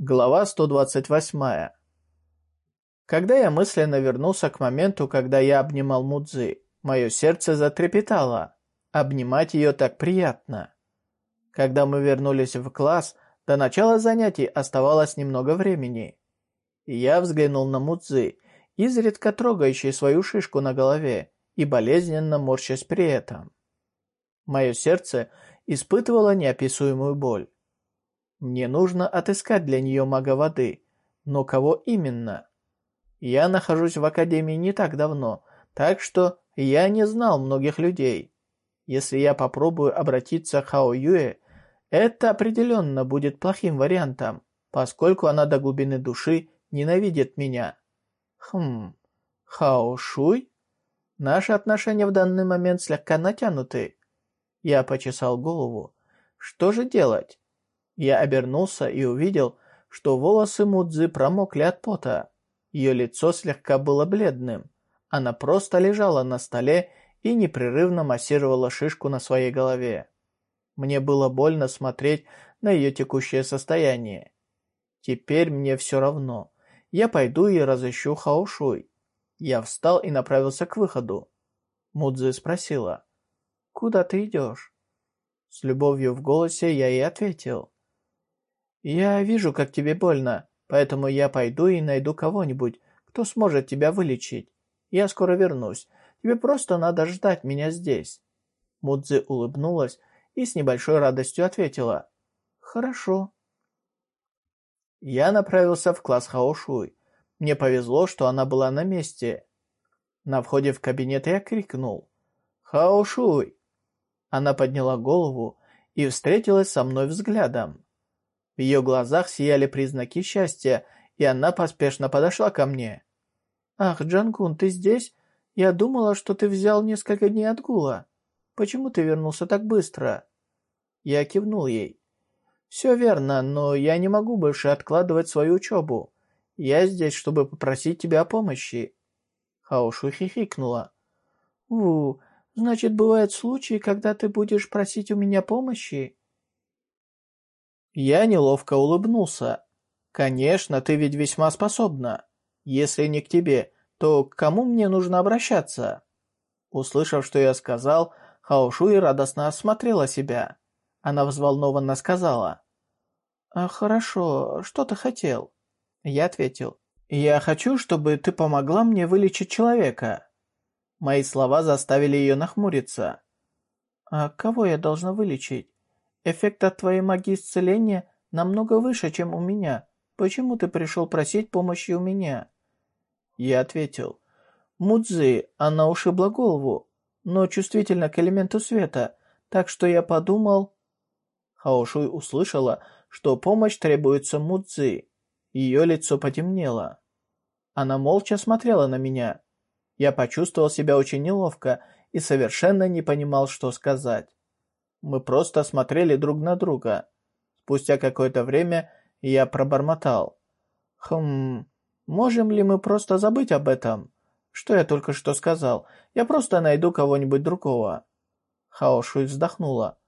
Глава 128. Когда я мысленно вернулся к моменту, когда я обнимал Мудзи, мое сердце затрепетало. Обнимать ее так приятно. Когда мы вернулись в класс, до начала занятий оставалось немного времени. Я взглянул на Мудзи, изредка трогающий свою шишку на голове и болезненно морщась при этом. Мое сердце испытывало неописуемую боль. Мне нужно отыскать для нее мага воды. Но кого именно? Я нахожусь в Академии не так давно, так что я не знал многих людей. Если я попробую обратиться к Хао Юэ, это определенно будет плохим вариантом, поскольку она до глубины души ненавидит меня. Хм, Хао Шуй? Наши отношения в данный момент слегка натянуты. Я почесал голову. Что же делать? Я обернулся и увидел, что волосы Мудзы промокли от пота. Ее лицо слегка было бледным. Она просто лежала на столе и непрерывно массировала шишку на своей голове. Мне было больно смотреть на ее текущее состояние. Теперь мне все равно. Я пойду и разыщу Хаошуй. Я встал и направился к выходу. Мудзи спросила, «Куда ты идешь?» С любовью в голосе я ей ответил, «Я вижу, как тебе больно, поэтому я пойду и найду кого-нибудь, кто сможет тебя вылечить. Я скоро вернусь. Тебе просто надо ждать меня здесь». Мудзи улыбнулась и с небольшой радостью ответила. «Хорошо». Я направился в класс Хаошуй. Мне повезло, что она была на месте. На входе в кабинет я крикнул. «Хаошуй!» Она подняла голову и встретилась со мной взглядом. В ее глазах сияли признаки счастья, и она поспешно подошла ко мне. «Ах, Джангун, ты здесь? Я думала, что ты взял несколько дней отгула. Почему ты вернулся так быстро?» Я кивнул ей. «Все верно, но я не могу больше откладывать свою учебу. Я здесь, чтобы попросить тебя о помощи». Хаошу хихикнула. «У, значит, бывают случаи, когда ты будешь просить у меня помощи?» Я неловко улыбнулся. «Конечно, ты ведь весьма способна. Если не к тебе, то к кому мне нужно обращаться?» Услышав, что я сказал, Хаошуи радостно осмотрела себя. Она взволнованно сказала. «А, «Хорошо, что ты хотел?» Я ответил. «Я хочу, чтобы ты помогла мне вылечить человека». Мои слова заставили ее нахмуриться. «А кого я должна вылечить?» Эффект от твоей магии исцеления намного выше, чем у меня. Почему ты пришел просить помощи у меня?» Я ответил. «Мудзи, она ушибла голову, но чувствительна к элементу света, так что я подумал...» Хаошуй услышала, что помощь требуется Мудзи. Ее лицо потемнело. Она молча смотрела на меня. Я почувствовал себя очень неловко и совершенно не понимал, что сказать. Мы просто смотрели друг на друга. Спустя какое-то время я пробормотал. «Хм, можем ли мы просто забыть об этом? Что я только что сказал? Я просто найду кого-нибудь другого». Хаошуй вздохнула.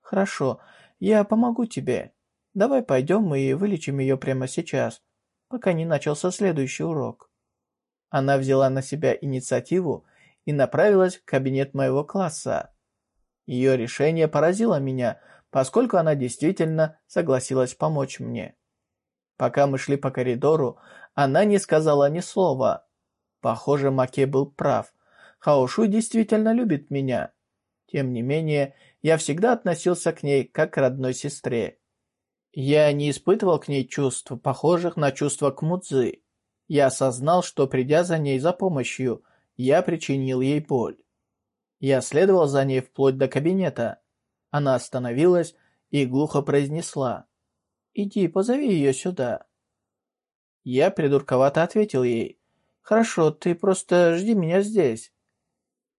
«Хорошо, я помогу тебе. Давай пойдем и вылечим ее прямо сейчас, пока не начался следующий урок». Она взяла на себя инициативу и направилась в кабинет моего класса. Ее решение поразило меня, поскольку она действительно согласилась помочь мне. Пока мы шли по коридору, она не сказала ни слова. Похоже, Маке был прав. Хаошу действительно любит меня. Тем не менее, я всегда относился к ней как к родной сестре. Я не испытывал к ней чувств, похожих на чувства к Мудзи. Я осознал, что, придя за ней за помощью, я причинил ей боль. Я следовал за ней вплоть до кабинета. Она остановилась и глухо произнесла. «Иди, позови ее сюда». Я придурковато ответил ей. «Хорошо, ты просто жди меня здесь».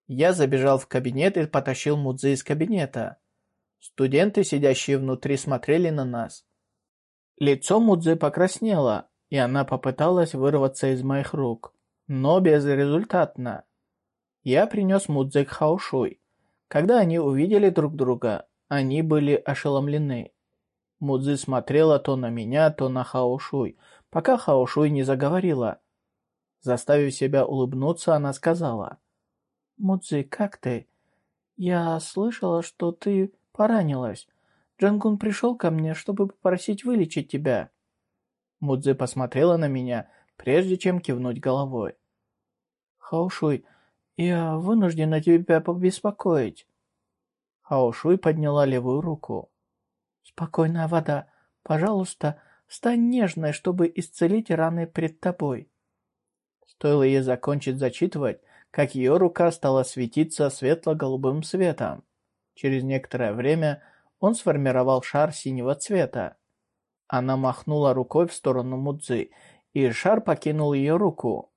Я забежал в кабинет и потащил Мудзи из кабинета. Студенты, сидящие внутри, смотрели на нас. Лицо Мудзи покраснело, и она попыталась вырваться из моих рук, но безрезультатно. Я принес Мудзе Хаошуй. Когда они увидели друг друга, они были ошеломлены. Мудзи смотрела то на меня, то на Хаошуй, пока Хаошуй не заговорила. Заставив себя улыбнуться, она сказала. «Мудзи, как ты? Я слышала, что ты поранилась. Джангун пришел ко мне, чтобы попросить вылечить тебя». Мудзи посмотрела на меня, прежде чем кивнуть головой. «Хаошуй, я вынуждена тебя побеспокоить». Хаошуй подняла левую руку. «Спокойная вода, пожалуйста, стань нежной, чтобы исцелить раны пред тобой». Стоило ей закончить зачитывать, как ее рука стала светиться светло-голубым светом. Через некоторое время он сформировал шар синего цвета. Она махнула рукой в сторону Мудзи, и шар покинул ее руку.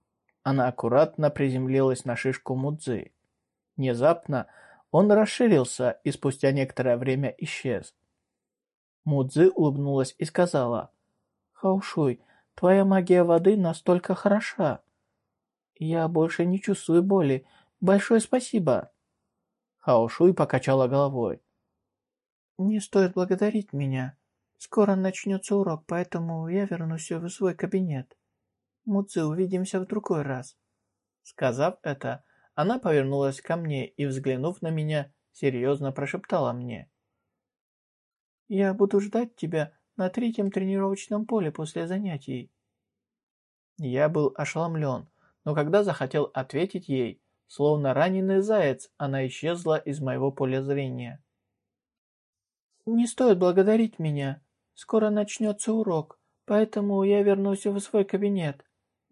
Она аккуратно приземлилась на шишку Мудзи. Внезапно он расширился и спустя некоторое время исчез. Мудзи улыбнулась и сказала, «Хаушуй, твоя магия воды настолько хороша. Я больше не чувствую боли. Большое спасибо». Хаошуй покачала головой. «Не стоит благодарить меня. Скоро начнется урок, поэтому я вернусь в свой кабинет. Мудзи, увидимся в другой раз». Сказав это, она повернулась ко мне и, взглянув на меня, серьезно прошептала мне. Я буду ждать тебя на третьем тренировочном поле после занятий». Я был ошеломлен, но когда захотел ответить ей, словно раненый заяц, она исчезла из моего поля зрения. «Не стоит благодарить меня. Скоро начнется урок, поэтому я вернусь в свой кабинет.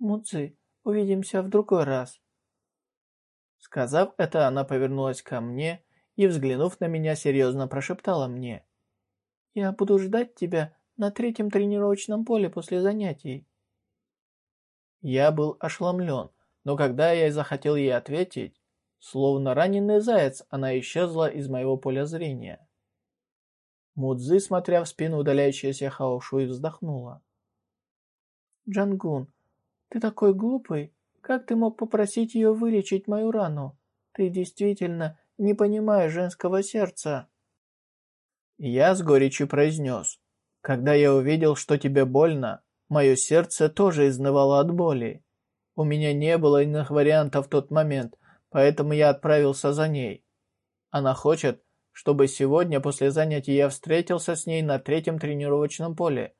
Мудзи, увидимся в другой раз». Сказав это, она повернулась ко мне и, взглянув на меня, серьезно прошептала мне. Я буду ждать тебя на третьем тренировочном поле после занятий». Я был ошеломлен, но когда я захотел ей ответить, словно раненый заяц, она исчезла из моего поля зрения. Мудзи, смотря в спину удаляющейся Хаошуи, вздохнула. «Джангун, ты такой глупый. Как ты мог попросить ее вылечить мою рану? Ты действительно не понимаешь женского сердца». Я с горечью произнес. Когда я увидел, что тебе больно, мое сердце тоже изнывало от боли. У меня не было иных вариантов в тот момент, поэтому я отправился за ней. Она хочет, чтобы сегодня после занятий я встретился с ней на третьем тренировочном поле.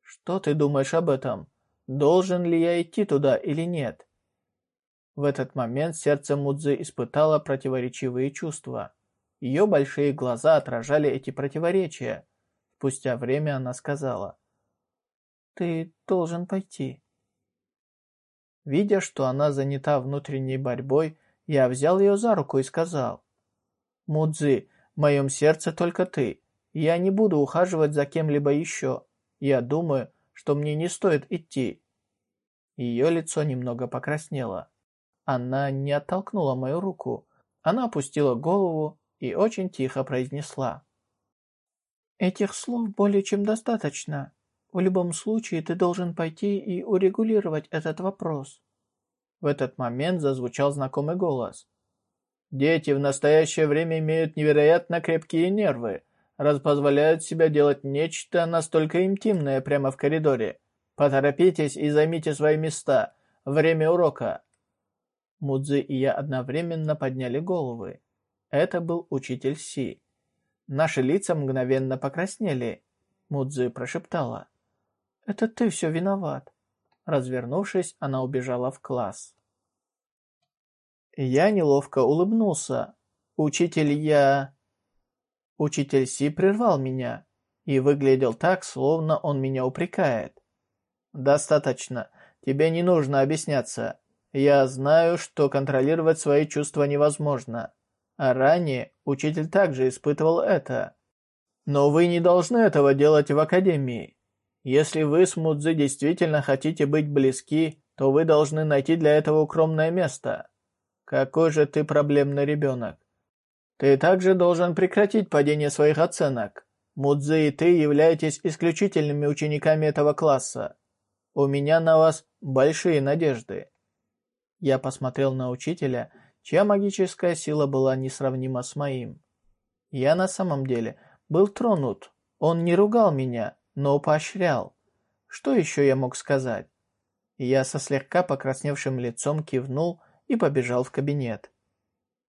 Что ты думаешь об этом? Должен ли я идти туда или нет? В этот момент сердце Мудзы испытало противоречивые чувства. Ее большие глаза отражали эти противоречия. Спустя время она сказала, «Ты должен пойти». Видя, что она занята внутренней борьбой, я взял ее за руку и сказал, «Мудзи, в моем сердце только ты. Я не буду ухаживать за кем-либо еще. Я думаю, что мне не стоит идти». Ее лицо немного покраснело. Она не оттолкнула мою руку. Она опустила голову и очень тихо произнесла. «Этих слов более чем достаточно. В любом случае ты должен пойти и урегулировать этот вопрос». В этот момент зазвучал знакомый голос. «Дети в настоящее время имеют невероятно крепкие нервы, раз позволяют себя делать нечто настолько интимное прямо в коридоре. Поторопитесь и займите свои места. Время урока». Мудзи и я одновременно подняли головы. Это был учитель Си. Наши лица мгновенно покраснели. Мудзи прошептала. «Это ты все виноват». Развернувшись, она убежала в класс. Я неловко улыбнулся. «Учитель, я...» Учитель Си прервал меня и выглядел так, словно он меня упрекает. «Достаточно. Тебе не нужно объясняться. Я знаю, что контролировать свои чувства невозможно. А ранее учитель также испытывал это. Но вы не должны этого делать в академии. Если вы с Мудзи действительно хотите быть близки, то вы должны найти для этого укромное место. Какой же ты проблемный ребенок. Ты также должен прекратить падение своих оценок. Мудзи и ты являетесь исключительными учениками этого класса. У меня на вас большие надежды. Я посмотрел на учителя чья магическая сила была несравнима с моим. Я на самом деле был тронут. Он не ругал меня, но поощрял. Что еще я мог сказать? Я со слегка покрасневшим лицом кивнул и побежал в кабинет.